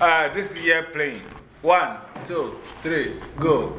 Uh, this is year playing. One, two, three, go.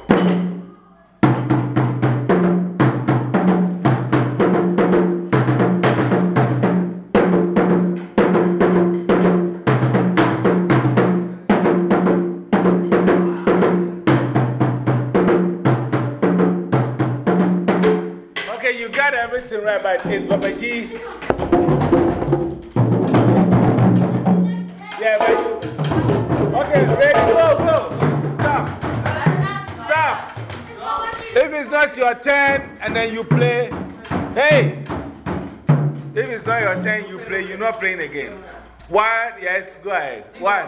And then you play, hey. If it's not your turn, you play, you're not playing again. One, yes, go ahead. One.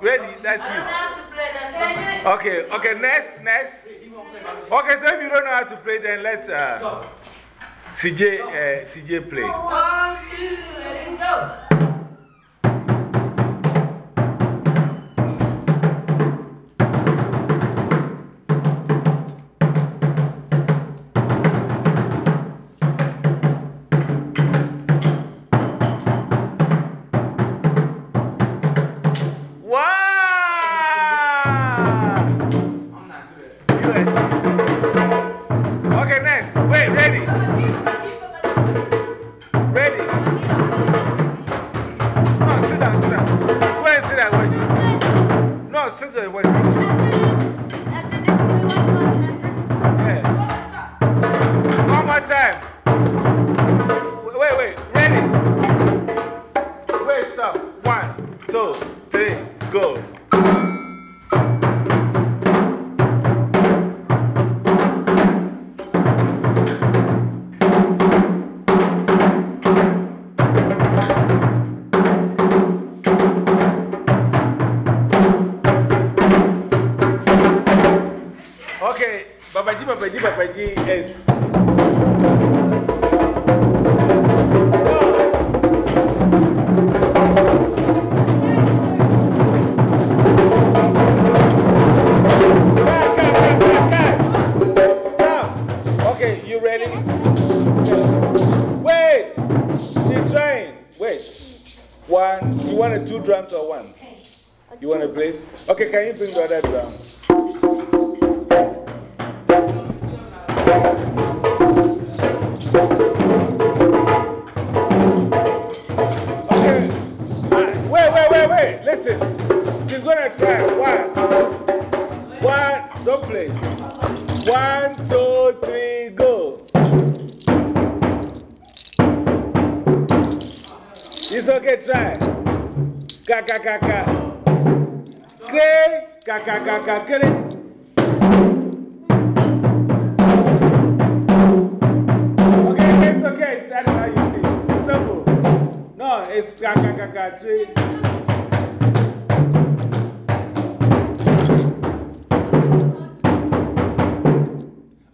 Ready, that's you. Okay, okay, next, next. Okay, so if you don't know how to play, then let uh, CJ, uh, CJ play. One, two, and go. She's trying. Wait. One. You want a two drums or one? Okay. You want to play? Okay, can you bring the other drum? Ka, ka, ka, ka. Okay, it's okay. That's how you. It's simple. No, it's ka, three.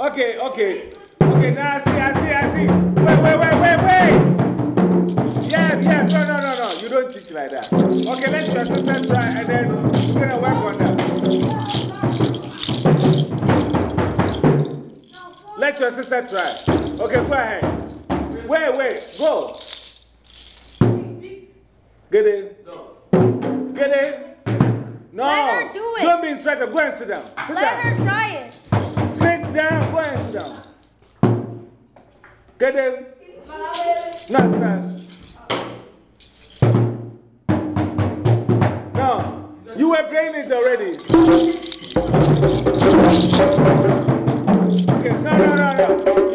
Okay, okay. Okay, let your sister try and then we're going to work on that. Let your sister try. Okay, go ahead. Wait, wait, go. Get in. Get in. No. Let her do it. Don't be instructed. Go and sit down. Sit Let down. her try it. Sit down. Go and sit down. Get in. No, stand. Were playing it already. Okay, no, no, no, no.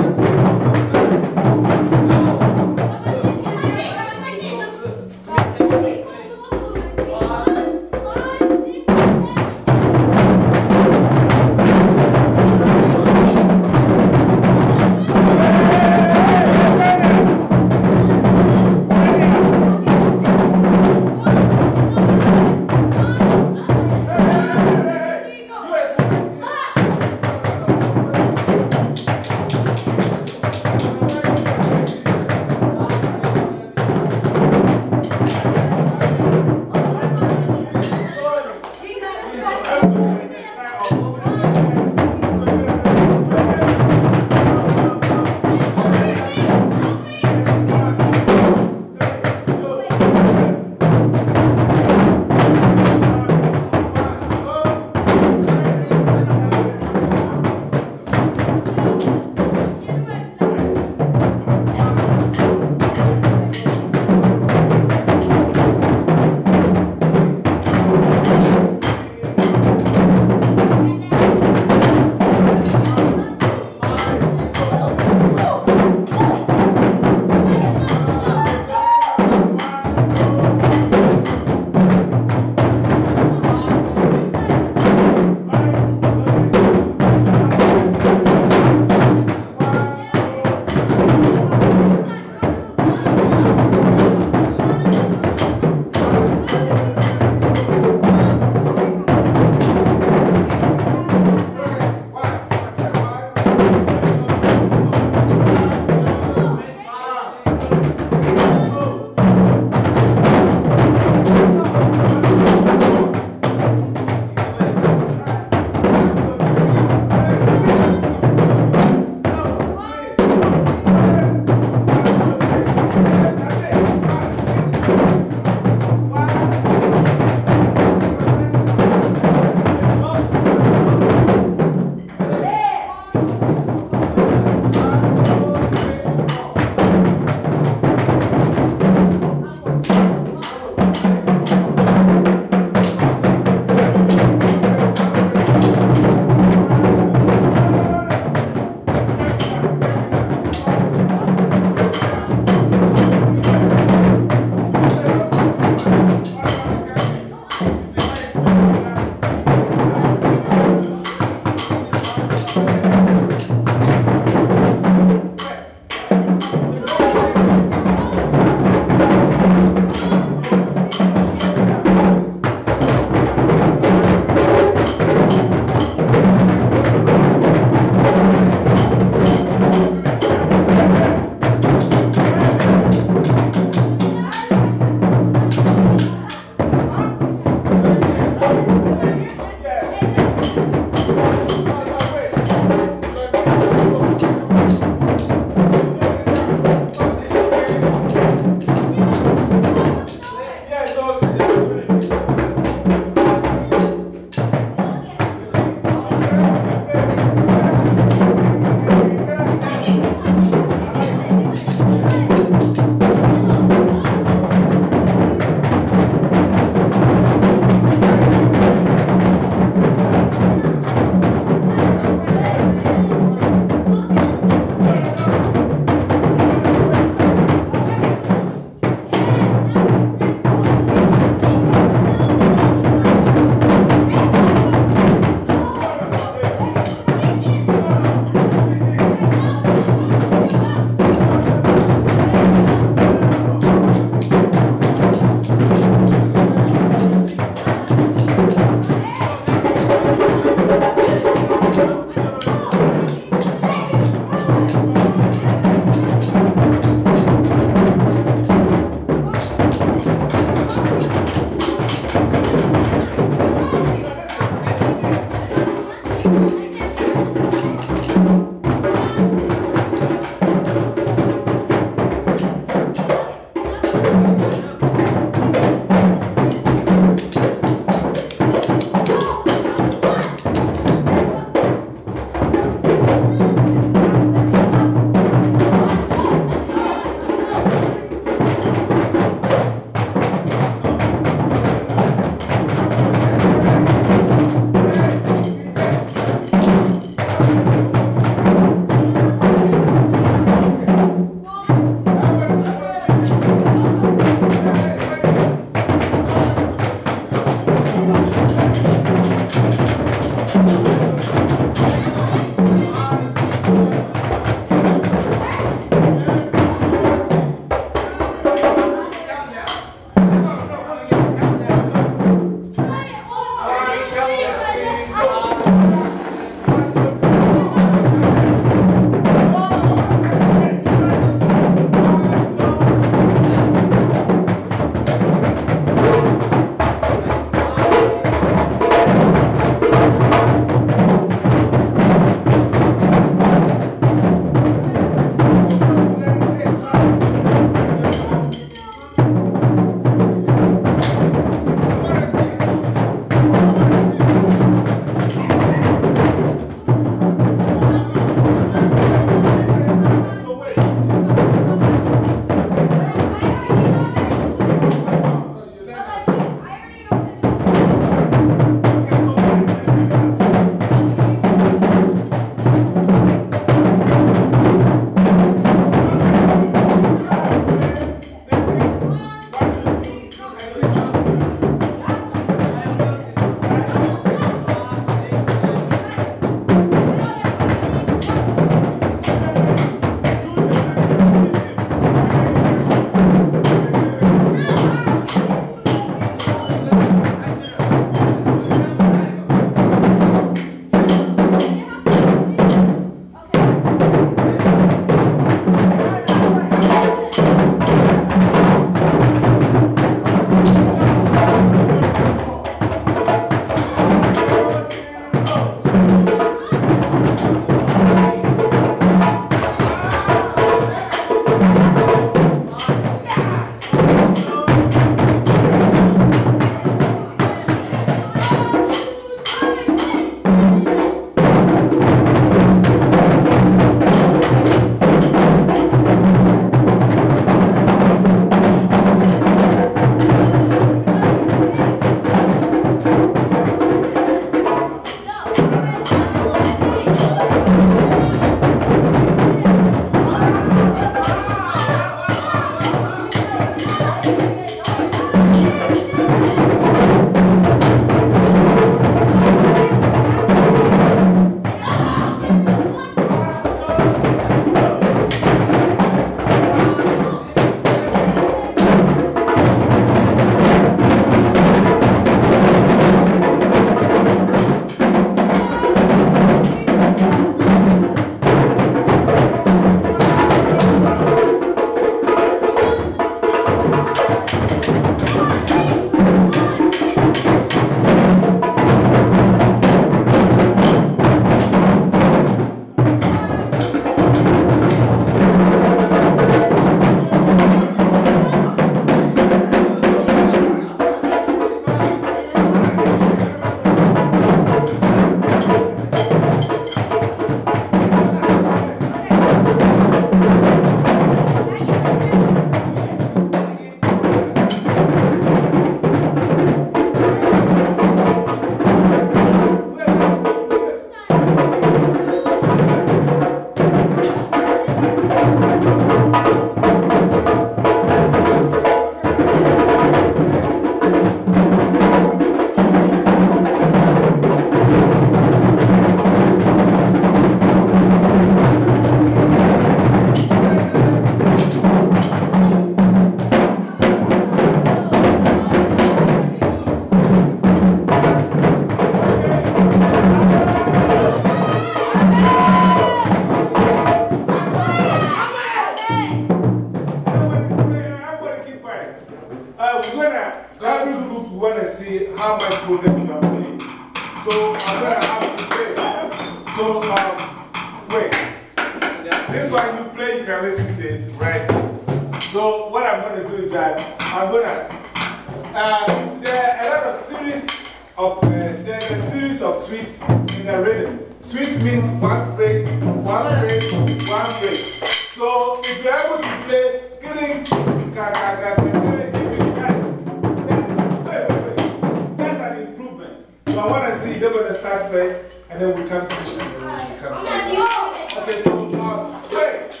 Improvement. So, I want to see, they're going to start first, and then we come to you. and then we come to you. Okay, so, um, wait.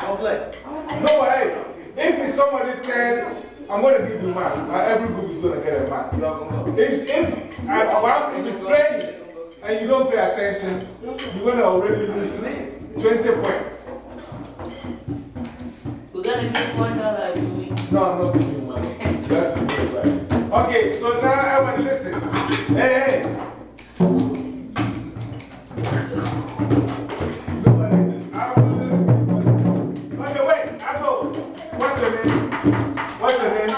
Don't play. No, hey, if it's somebody's turn, I'm going to give you marks. Uh, every group is going to get a mark. You are going to go. If, if uh, one group playing and you don't pay attention, you're going to already lose 20 points. We're gonna give one dollar to me. No, I'm not giving you money. You have to do it right. Okay, so now everybody listen. Hey, hey. I will- Okay, wait, I go. What's your name? What's your name?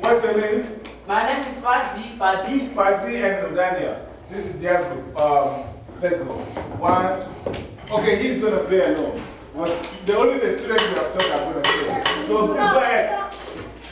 What's your name? My name is Fazi Fadi. Fazi and Daniel. This is their group. Um, let's go. One. Okay, he's going to play alone. What, the only the students we have talked are going to play. So go ahead.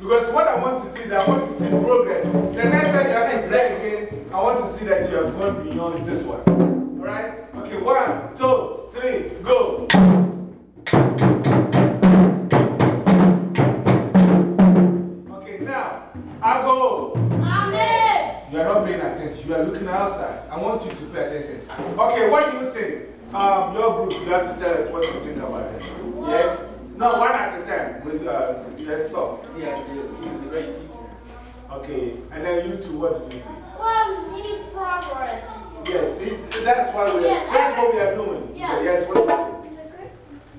Because what I want to see is I want to see progress. The next time you have to play again, I want to see that you have gone beyond this one. Alright? Okay, one, two, three, go. Okay, now, I go. Amen. You are not paying attention. You are looking outside. I want you to pay attention. Okay, what do you think? Um, your group, you have to tell us what you think about it. Yes? No, one at a time. With, uh, let's talk. Yeah, he's a great teacher. Okay, and then you two, what did you see? Well, he's progress. Yes, it's, that's, why we Yes, that's I- what we are doing. Yes. Yes, what,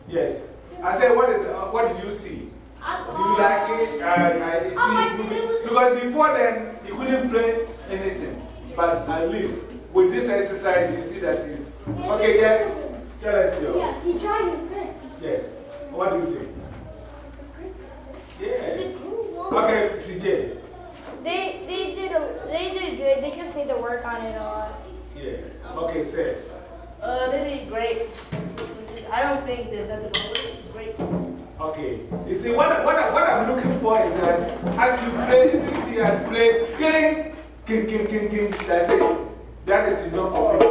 yes. I said, what, is, uh, what did you see? I Do saw you like it? I, I, I see, it. It because before then, he couldn't play anything. But at least with this exercise, you see that he's. Okay, yes? Tell us your. Yeah, he tried his best. Yes. What do you think? Yeah. The cool one. Okay, CJ. They, they, did a, they did good. They just need to work on it a lot. Yeah. Okay, say. Uh, they did great. I don't think there's nothing wrong with it. It's great. Okay. You see, what, I- what, I- what I'm looking for is that as you play, even if you have played, king, king, king, king, king, that's it. That is enough for me.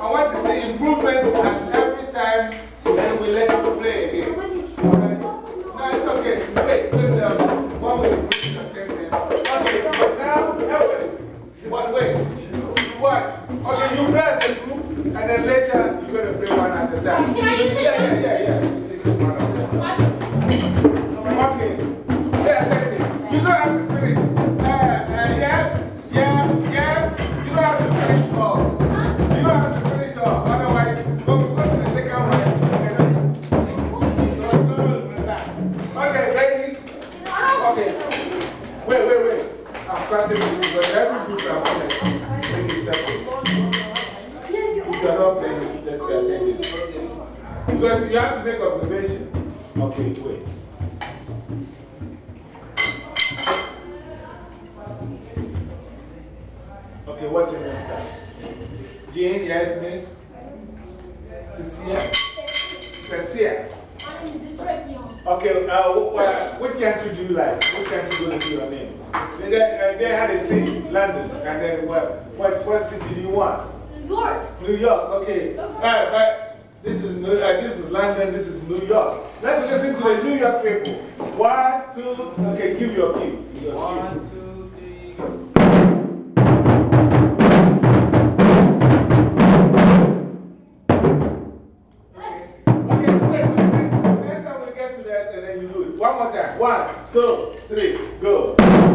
I want to see improvement at every time, and we let you play again. More time. One, two, three, go.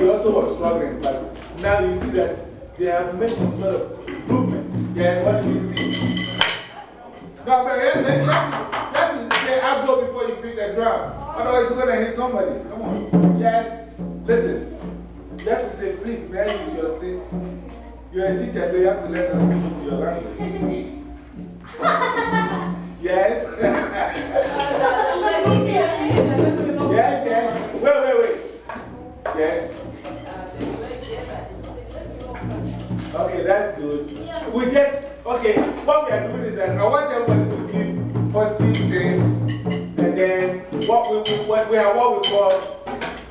She also was struggling, but now you see that they have made some sort of improvement. Yeah, what do you see? No, but you have, to, you, have to, you have to say, I'll go before you pick the drum. Otherwise, you're going to hit somebody. Come on. Yes, listen. You have to say, please, may I use your stick? You're a teacher, so you have to learn how to use your language. Yes? yes, yes. Wait, wait, wait. Yes. Okay, that's good. We just, okay, what we are doing is that I want everybody to give positive things. And then what we, we, what we have what we call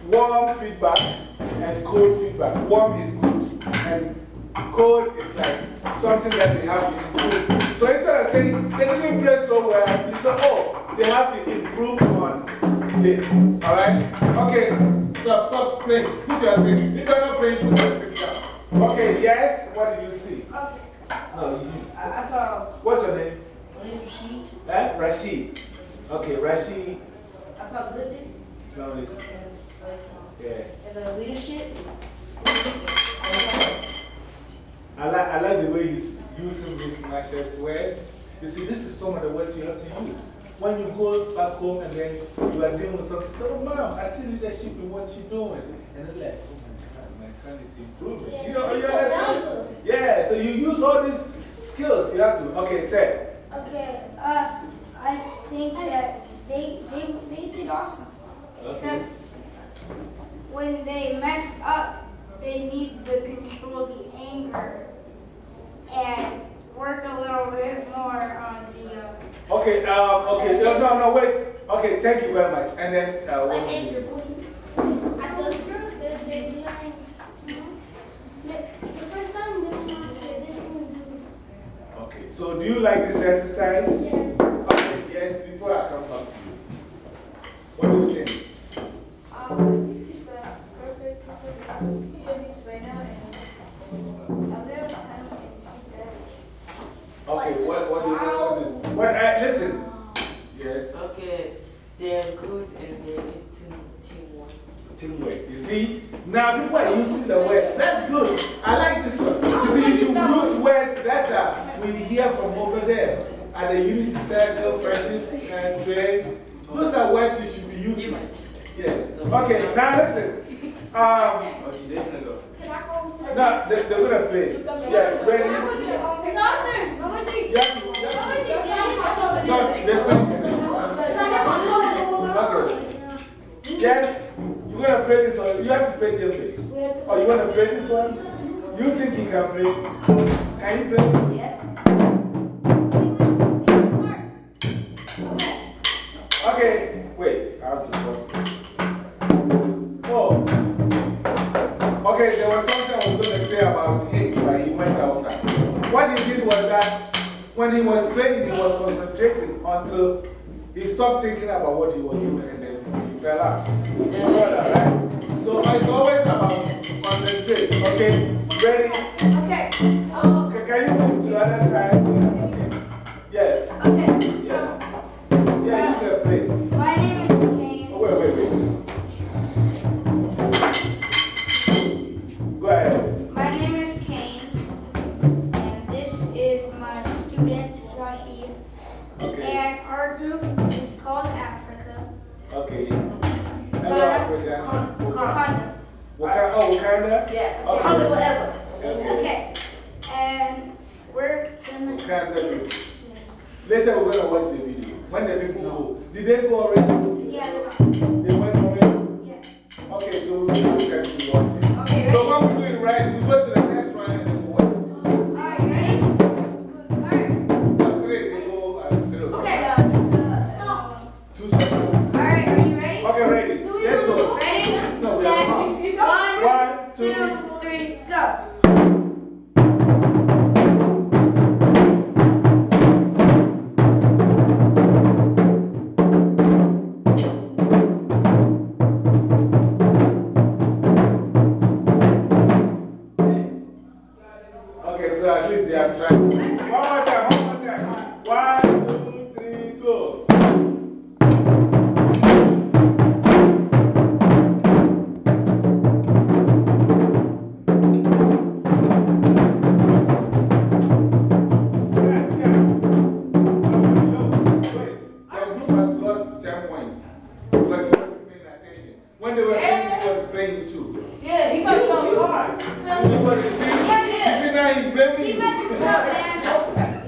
warm feedback and cold feedback. Warm is good. And cold is like something that they have to improve. So instead of saying they didn't play so well, you say, oh, they have to improve on this. Alright? Okay, stop, stop playing. Put your thing. If you're not playing, put your thing down. Okay, yes, what did you see? No, you. I, I saw What's your name? Sheet. Eh? Rashid. Okay, Rashid. I saw goodness uh, Yeah. and the leadership. I like, I like the way he's using Miss Marsha's words. You see, this is some of the words you have to use. When you go back home and then you are dealing with something, say, oh, mom, I see leadership in what you're doing. And it's like, my God, my son is improving. Yeah, you know, you understand? Yeah, so you use all these skills. You have to. Okay, say. Okay, uh, I think that they, they, they did awesome. Except when they mess up, they need to control the anger and work a little bit more on the. Uh, Okay, um, okay, no, no, no, wait. Okay, thank you very much. And then, uh, what like did you- anger. At those group, they, they learn. you know, The the first time they learned, they didn't do Okay, so do you like this exercise? Yes. Okay, yes, before I come back to you. What do you think? Um, it's a perfect teacher because he's using it right now can play this one? You think he can play? Can he play? Yeah. Okay, wait, I have to pause. Oh. Okay, there was something I was going to say about him, but he went outside. What he did was that when he was playing, he was concentrating until he stopped thinking about what he was doing and then he fell out. You saw that, right? So it's always about concentrate, okay? Ready? Okay. Um, okay can you move to the other side? When they were yeah. he was playing too. Yeah, he got to come hard. You see now he's blaming he you. He messes up, man.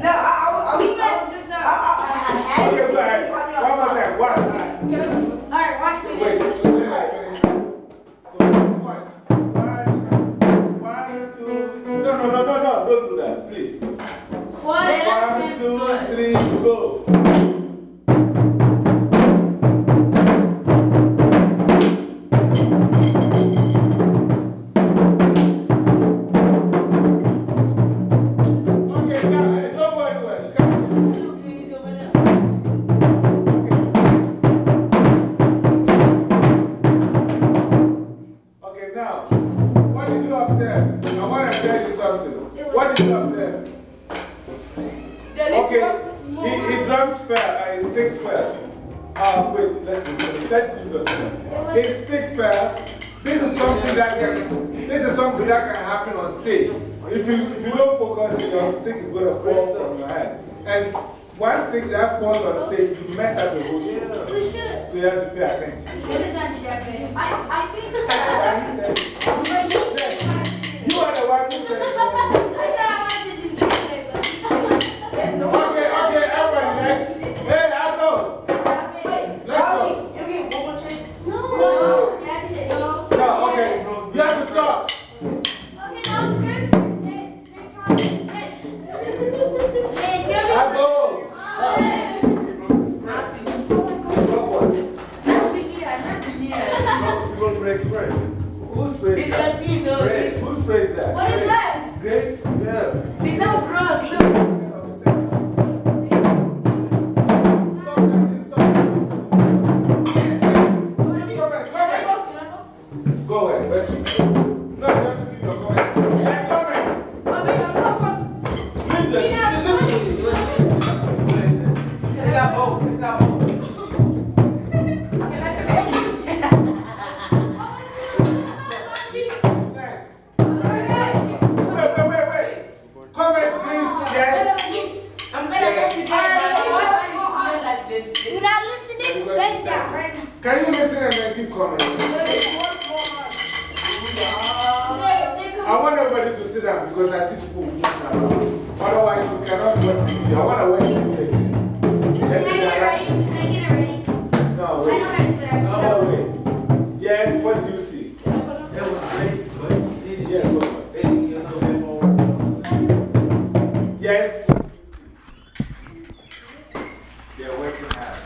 You can play?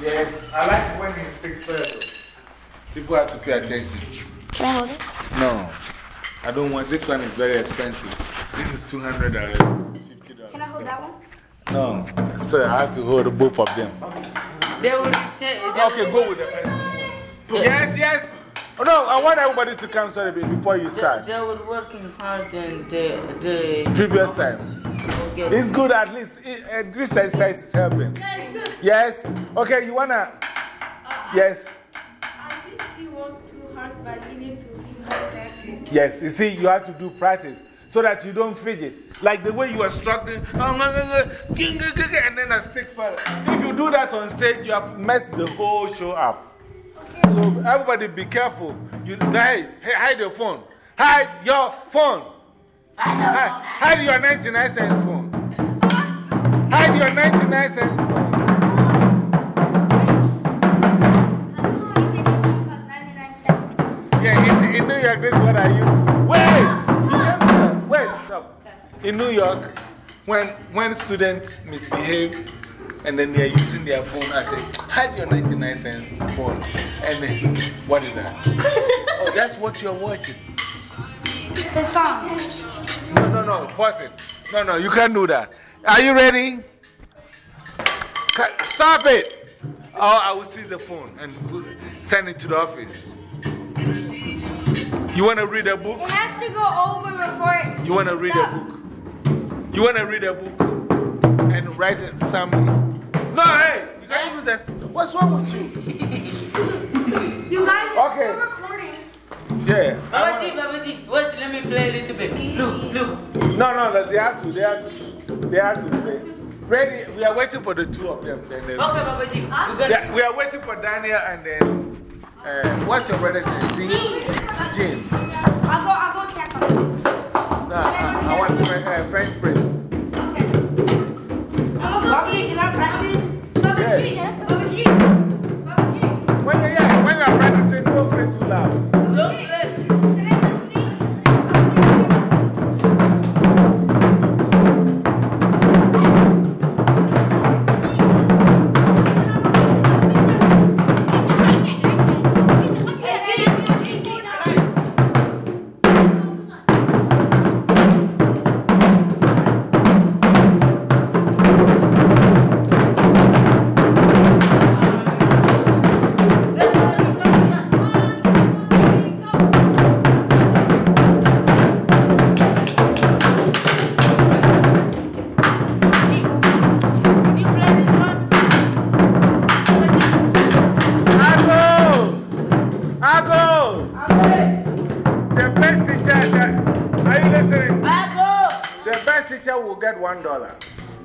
Yes, I like when he sticks further. People have to pay attention. Can I hold it? No, I don't want this one, is very expensive. This is $200. $50. Can I hold that one? No, so I have to hold both of them. They will take. Okay, go with the first one. Yes, yes. Oh, no, I want everybody to come sorry, baby, before you start. they were working hard and the, the Previous time. Get It's good at least. It, uh, this exercise is helping. That's good. Yes. Okay, you wanna? Yes. I think he worked too hard, but he need to be more practice. Yes. You see, you have to do practice so that you don't fidget. Like the way you are struggling, and then a stick fell. If you do that on stage, you have messed the whole show up. So, everybody be careful. You, hide, hide your phone. Hide your phone. Hide, hide your 99 cents phone. Your 99 cents. Yeah, in, in New York, this is what I use. Wait! You can't do that. Wait, stop. In New York, when, when students misbehave and then they are using their phone, I say, hide your 99 cents phone. And then, what is that? oh, that's what you're watching. The song. No, no, no, pause it. No, no, you can't do that. Are you ready? Ca- Stop it! Or I will seize the phone and send it to the office. You want to read a book? It has to go over before it. You want to read a book? You want to read a book and write it some. No, hey, you can't use that. What's wrong with you? You guys, it's Okay. still recording. Yeah. I Babaji, Babaji, wait, let me play a little bit. Look, look. No, no, no, they have to. They have to. They have to play. Ready? We are waiting for the two of them. Then they- Okay, Babaji, you Yeah, we are waiting for Daniel and then. Uh, what's your brother's name? Gene. Gene. I'll go, I'll go check on it. No, I, I want French, uh, French press. Okay. I'm gonna can I practice? Baba Yeah. G, Baba G, Baba G. When you're, yeah, when you're practicing, don't play too loud. Don't play. One dollar.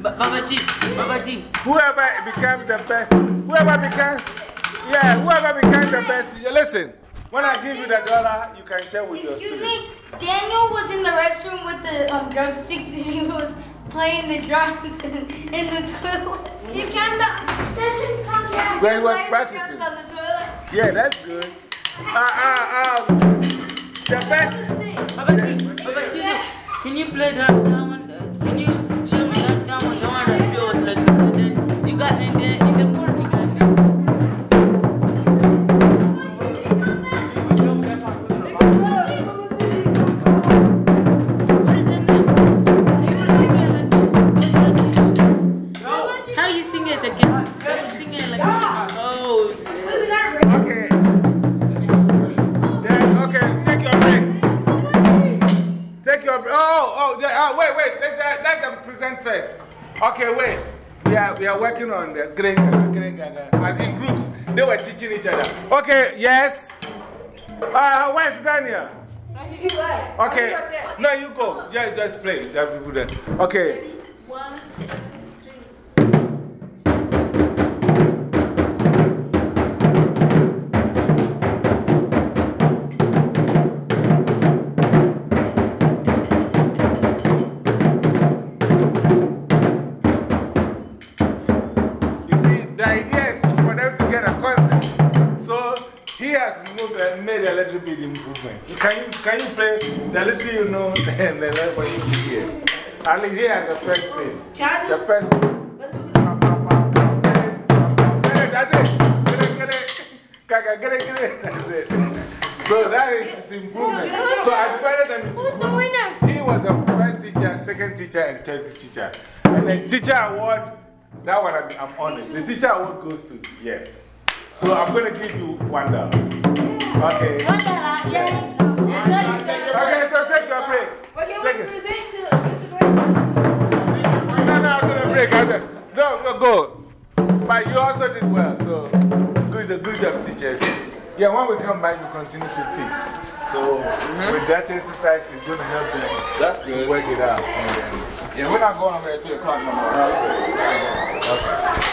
Ba- Babaji, Babaji. Whoever becomes the best, whoever becomes, yeah, whoever becomes the best teacher. Listen, when I give you the dollar, you can share with your Excuse me, Daniel was in the restroom with the um, drumsticks and he was playing the drums in, in the toilet. He came down, then he come down. When he was playing the practicing. drums on the toilet. Yeah, that's good. Ah, ah, ah. The best. Babaji, Babaji, look. Can you play that, that? Can you in the, eh, in the morning? How you sing it again? Oh. Okay. Then, okay, take your break. Take your. Oh, oh, oh, wait, wait. Let them present first. Okay, wait. We are, we are working on the green, green, uh, in groups. They were teaching each other. Okay, yes. Uh, where's Daniel? He's right. I'll be Okay. No, you go. Just, just play. That people there. Okay. One, made a little improvement. Can you, can you play the little you know and the what you hear? At least he has the first place. The first. Let's do it. That's it. yeah, get it, get it. That's it. So that is improvement. So I divided them into Who's the winner? He was the first teacher, second teacher, and third teacher. And the teacher award, that one I'm, I'm honest. The teacher award goes to, yeah. So I'm going to give you one dollar. Okay. One dollar, yeah. Yes, sir, Okay, so take your break. But can Take we it. present to Mr. Gray? No, no, after the break. After, no, no, go. But you also did well, so good, good job, teachers. Yeah, when we come back, you continue to teach. So mm-hmm. with that exercise, it's going to help them That's to good. work it out. Yeah, we're not going over at 3 o'clock no more. Okay.